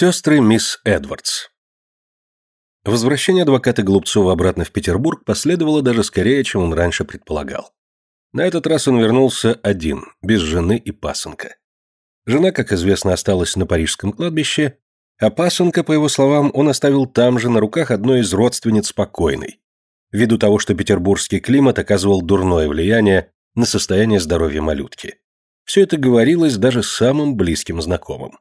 Сестры мисс Эдвардс. Возвращение адвоката Голубцова обратно в Петербург последовало даже скорее, чем он раньше предполагал. На этот раз он вернулся один, без жены и пасынка. Жена, как известно, осталась на парижском кладбище, а пасынка, по его словам, он оставил там же, на руках одной из родственниц покойной, ввиду того, что петербургский климат оказывал дурное влияние на состояние здоровья малютки. Все это говорилось даже самым близким знакомым.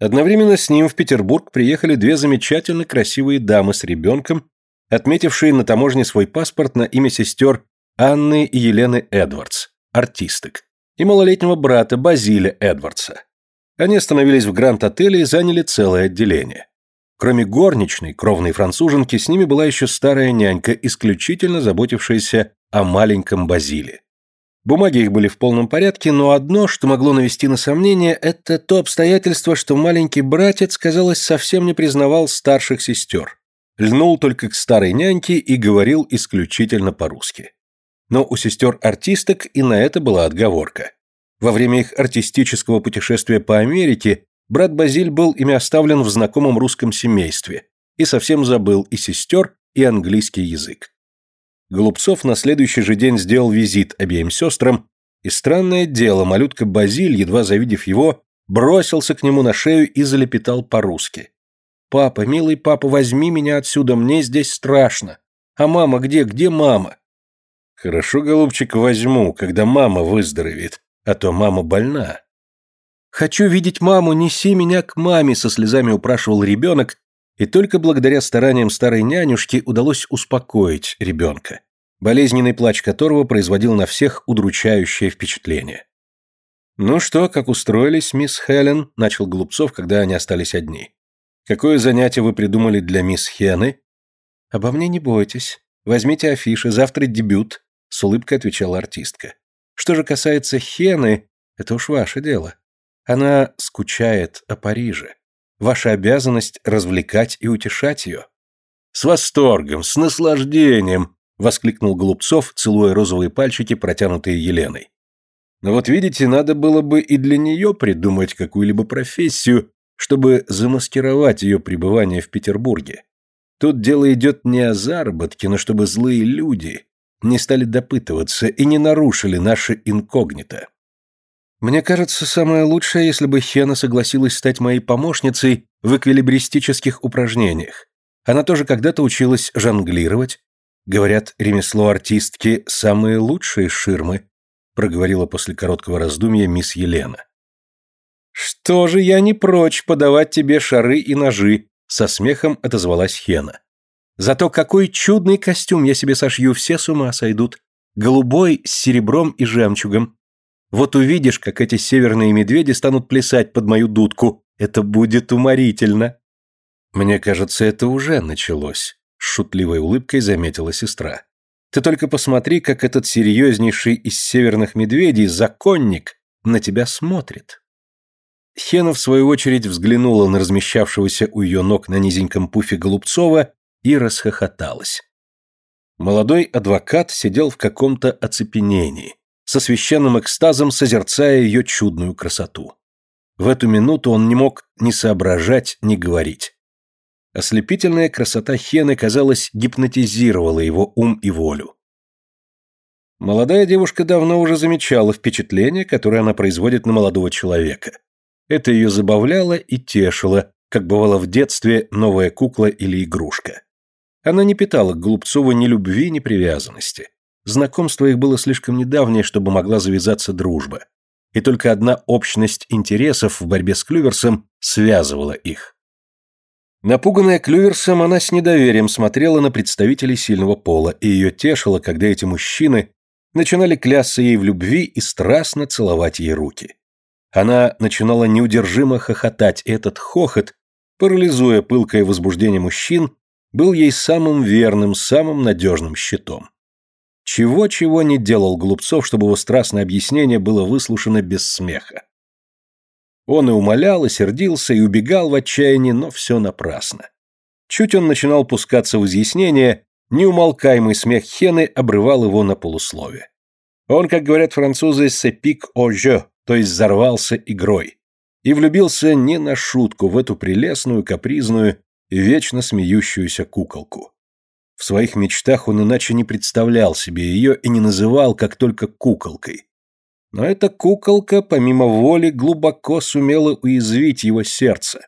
Одновременно с ним в Петербург приехали две замечательно красивые дамы с ребенком, отметившие на таможне свой паспорт на имя сестер Анны и Елены Эдвардс, артисток, и малолетнего брата Базиля Эдвардса. Они остановились в Гранд-отеле и заняли целое отделение. Кроме горничной, кровной француженки, с ними была еще старая нянька, исключительно заботившаяся о маленьком Базиле. Бумаги их были в полном порядке, но одно, что могло навести на сомнение, это то обстоятельство, что маленький братец, казалось, совсем не признавал старших сестер. Льнул только к старой няньке и говорил исключительно по-русски. Но у сестер-артисток и на это была отговорка. Во время их артистического путешествия по Америке брат Базиль был ими оставлен в знакомом русском семействе и совсем забыл и сестер, и английский язык. Голубцов на следующий же день сделал визит обеим сестрам, и странное дело, малютка Базиль, едва завидев его, бросился к нему на шею и залепетал по-русски. «Папа, милый папа, возьми меня отсюда, мне здесь страшно. А мама где, где мама?» «Хорошо, голубчик, возьму, когда мама выздоровеет, а то мама больна». «Хочу видеть маму, неси меня к маме», со слезами упрашивал ребенок, и только благодаря стараниям старой нянюшки удалось успокоить ребенка, болезненный плач которого производил на всех удручающее впечатление. «Ну что, как устроились, мисс Хелен?» – начал Голубцов, когда они остались одни. «Какое занятие вы придумали для мисс Хены?» «Обо мне не бойтесь. Возьмите афиши, завтра дебют», – с улыбкой отвечала артистка. «Что же касается Хены, это уж ваше дело. Она скучает о Париже. Ваша обязанность развлекать и утешать ее». «С восторгом, с наслаждением!» — воскликнул Голубцов, целуя розовые пальчики, протянутые Еленой. «Но вот видите, надо было бы и для нее придумать какую-либо профессию, чтобы замаскировать ее пребывание в Петербурге. Тут дело идет не о заработке, но чтобы злые люди не стали допытываться и не нарушили наше инкогнито. Мне кажется, самое лучшее, если бы Хена согласилась стать моей помощницей в эквилибристических упражнениях. Она тоже когда-то училась жонглировать. Говорят, ремесло артистки – самые лучшие ширмы, проговорила после короткого раздумья мисс Елена. «Что же я не прочь подавать тебе шары и ножи», – со смехом отозвалась Хена. «Зато какой чудный костюм я себе сошью, все с ума сойдут. Голубой с серебром и жемчугом. Вот увидишь, как эти северные медведи станут плясать под мою дудку. Это будет уморительно. Мне кажется, это уже началось, с шутливой улыбкой заметила сестра. Ты только посмотри, как этот серьезнейший из северных медведей, законник, на тебя смотрит. Хена, в свою очередь, взглянула на размещавшегося у ее ног на низеньком пуфе Голубцова и расхохоталась. Молодой адвокат сидел в каком-то оцепенении со священным экстазом созерцая ее чудную красоту. В эту минуту он не мог ни соображать, ни говорить. Ослепительная красота Хены, казалось, гипнотизировала его ум и волю. Молодая девушка давно уже замечала впечатление, которое она производит на молодого человека. Это ее забавляло и тешило, как бывало в детстве новая кукла или игрушка. Она не питала к Голубцову ни любви, ни привязанности. Знакомство их было слишком недавнее, чтобы могла завязаться дружба. И только одна общность интересов в борьбе с Клюверсом связывала их. Напуганная Клюверсом, она с недоверием смотрела на представителей сильного пола, и ее тешило, когда эти мужчины начинали клясться ей в любви и страстно целовать ей руки. Она начинала неудержимо хохотать, и этот хохот, парализуя пылкое возбуждение мужчин, был ей самым верным, самым надежным щитом. Чего-чего не делал Глупцов, чтобы его страстное объяснение было выслушано без смеха. Он и умолял, и сердился, и убегал в отчаянии, но все напрасно. Чуть он начинал пускаться в изъяснение, неумолкаемый смех Хены обрывал его на полуслове. Он, как говорят французы, «сепик о жё», то есть взорвался игрой. и влюбился не на шутку в эту прелестную, капризную вечно смеющуюся куколку. В своих мечтах он иначе не представлял себе ее и не называл как только куколкой. Но эта куколка, помимо воли, глубоко сумела уязвить его сердце.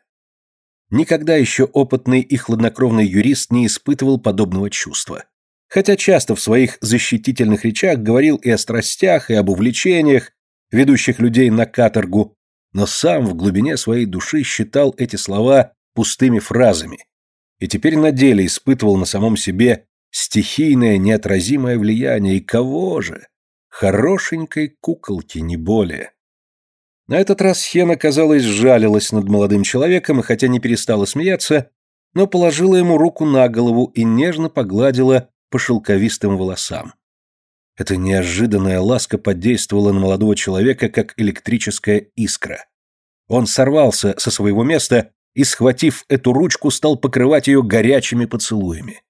Никогда еще опытный и хладнокровный юрист не испытывал подобного чувства. Хотя часто в своих защитительных речах говорил и о страстях, и об увлечениях, ведущих людей на каторгу, но сам в глубине своей души считал эти слова пустыми фразами и теперь на деле испытывал на самом себе стихийное неотразимое влияние, и кого же? Хорошенькой куколки, не более. На этот раз Хена, казалось, жалилась над молодым человеком, и хотя не перестала смеяться, но положила ему руку на голову и нежно погладила по шелковистым волосам. Эта неожиданная ласка подействовала на молодого человека, как электрическая искра. Он сорвался со своего места и, схватив эту ручку, стал покрывать ее горячими поцелуями.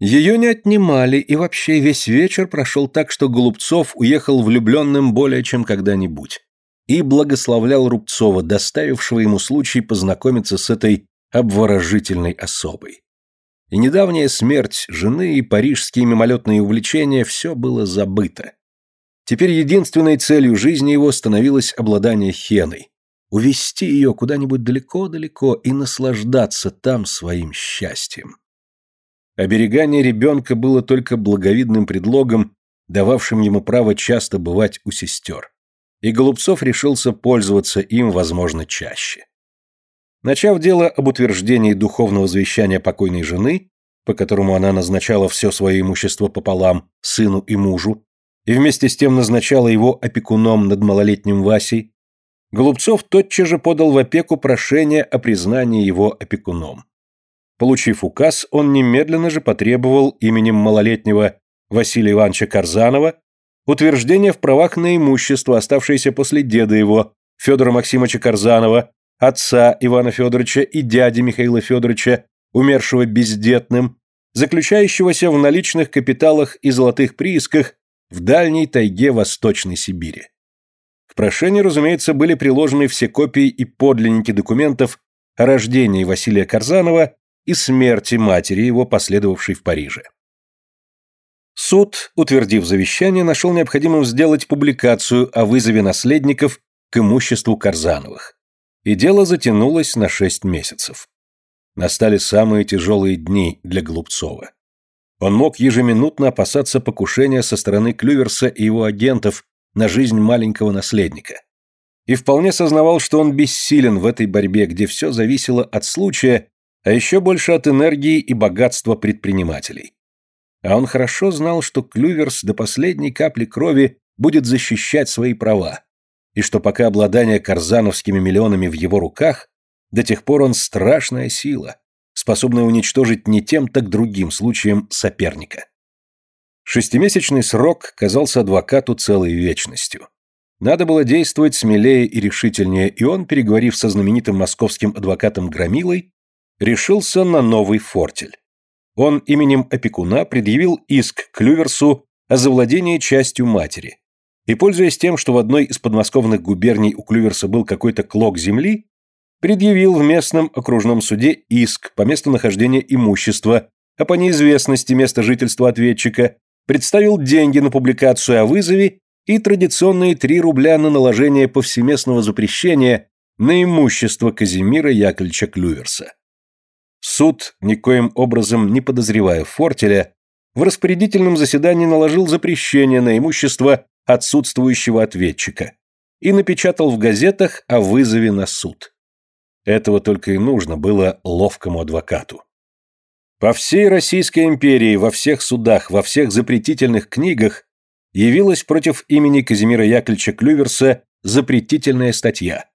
Ее не отнимали, и вообще весь вечер прошел так, что Голубцов уехал влюбленным более чем когда-нибудь и благословлял Рубцова, доставившего ему случай познакомиться с этой обворожительной особой. И недавняя смерть жены и парижские мимолетные увлечения – все было забыто. Теперь единственной целью жизни его становилось обладание хеной, увести ее куда-нибудь далеко-далеко и наслаждаться там своим счастьем. Оберегание ребенка было только благовидным предлогом, дававшим ему право часто бывать у сестер. И Голубцов решился пользоваться им, возможно, чаще. Начав дело об утверждении духовного завещания покойной жены, по которому она назначала все свое имущество пополам, сыну и мужу, и вместе с тем назначала его опекуном над малолетним Васей, Голубцов тотчас же подал в опеку прошение о признании его опекуном. Получив указ, он немедленно же потребовал именем малолетнего Василия Ивановича Карзанова утверждение в правах на имущество, оставшееся после деда его, Федора Максимовича Карзанова, отца Ивана Федоровича и дяди Михаила Федоровича, умершего бездетным, заключающегося в наличных капиталах и золотых приисках в дальней тайге Восточной Сибири. К прошению, разумеется, были приложены все копии и подлинники документов о рождении Василия Карзанова и смерти матери его, последовавшей в Париже. Суд, утвердив завещание, нашел необходимым сделать публикацию о вызове наследников к имуществу Карзановых. И дело затянулось на шесть месяцев. Настали самые тяжелые дни для Глупцова. Он мог ежеминутно опасаться покушения со стороны Клюверса и его агентов на жизнь маленького наследника. И вполне сознавал, что он бессилен в этой борьбе, где все зависело от случая, а еще больше от энергии и богатства предпринимателей. А он хорошо знал, что Клюверс до последней капли крови будет защищать свои права, и что пока обладание карзановскими миллионами в его руках, до тех пор он страшная сила, способная уничтожить не тем, так другим случаем соперника. Шестимесячный срок казался адвокату целой вечностью. Надо было действовать смелее и решительнее, и он, переговорив со знаменитым московским адвокатом Громилой, решился на новый фортель. Он именем опекуна предъявил иск Клюверсу о завладении частью матери. И, пользуясь тем, что в одной из подмосковных губерний у Клюверса был какой-то клок земли, предъявил в местном окружном суде иск по месту нахождения имущества, а по неизвестности места жительства ответчика, представил деньги на публикацию о вызове и традиционные 3 рубля на наложение повсеместного запрещения на имущество Казимира Яковлевича Клюверса. Суд, никоим образом не подозревая Фортеля, в распорядительном заседании наложил запрещение на имущество отсутствующего ответчика и напечатал в газетах о вызове на суд. Этого только и нужно было ловкому адвокату. По всей Российской империи, во всех судах, во всех запретительных книгах явилась против имени Казимира Яковлевича Клюверса запретительная статья.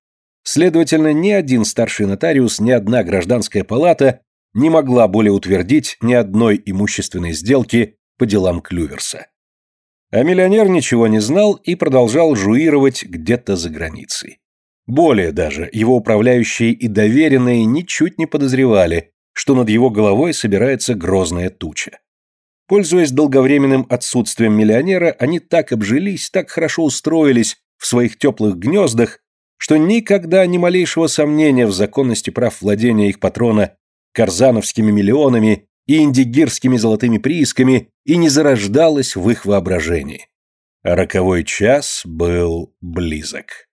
Следовательно, ни один старший нотариус, ни одна гражданская палата не могла более утвердить ни одной имущественной сделки по делам Клюверса. А миллионер ничего не знал и продолжал жуировать где-то за границей. Более даже, его управляющие и доверенные ничуть не подозревали, что над его головой собирается грозная туча. Пользуясь долговременным отсутствием миллионера, они так обжились, так хорошо устроились в своих теплых гнездах, что никогда ни малейшего сомнения в законности прав владения их патрона карзановскими миллионами и индигирскими золотыми приисками и не зарождалось в их воображении. А роковой час был близок.